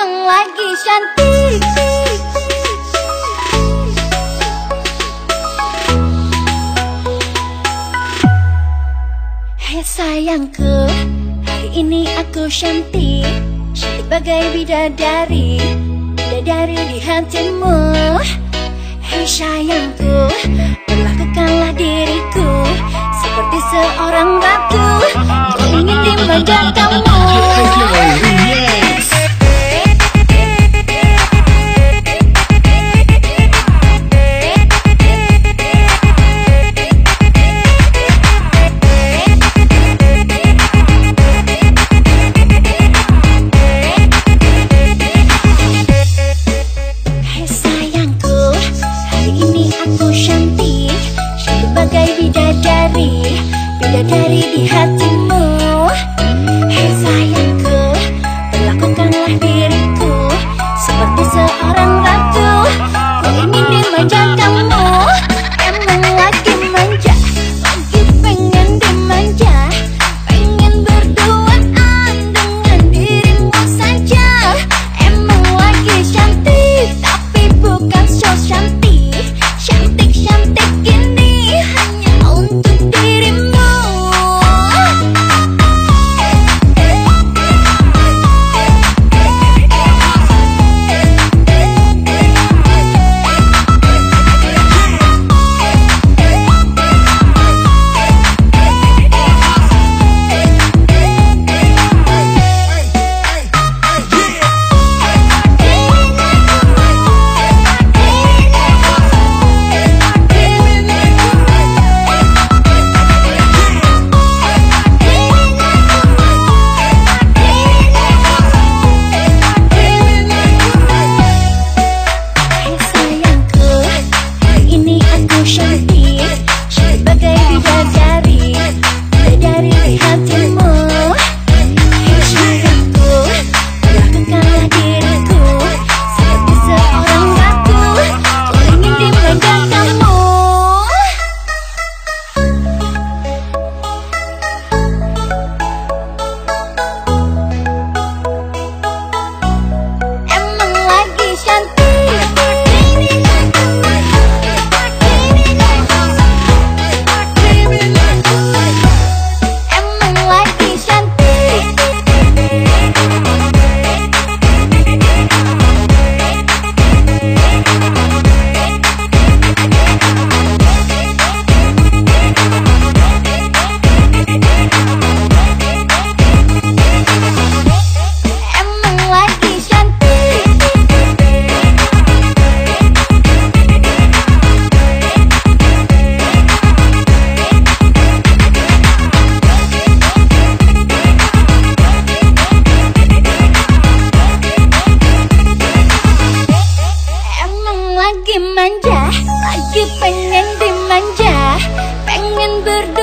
lagi cantik. Hei sayangku Hari ini aku cantik. Cantik bagai bidadari Bidadari di hatimu. Hei sayangku Perlakukanlah diriku Seperti seorang ratu aku cantik Cantik bagai bidadari Bidadari di hatimu pengen dimanja Pengen berdua.